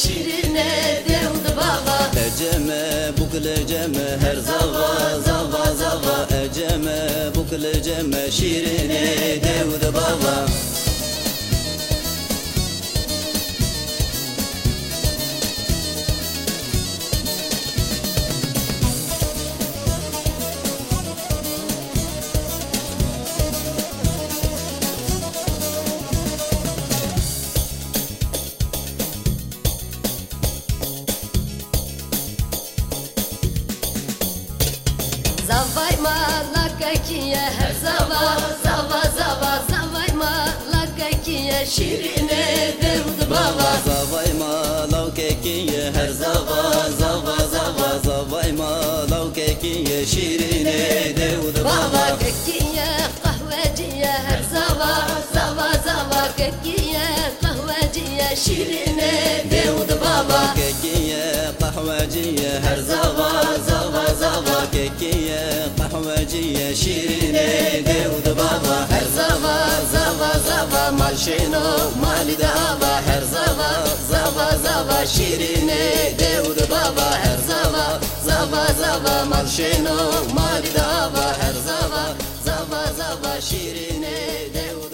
She Eceme bukul eceme her zava zava zava Eceme bukul eceme Zavay malaka kiye her zava zava zava Zavay malaka kiye şirine devd baba. Zavay malav kekiye her zava zava zava Zavay malav kekiye şirine devd Baba. Kekiye kahveciye her zava zava zava Kekiye kahveciye şirine devd baba. Kekiye kahveciye her zava zava kahveciye şirine devd baba. Her Zava zava zava malşino mali dava Her zava zava zava şirine devd baba. Her zava zava zava malşino mali dava Her zava zava zava şirine devd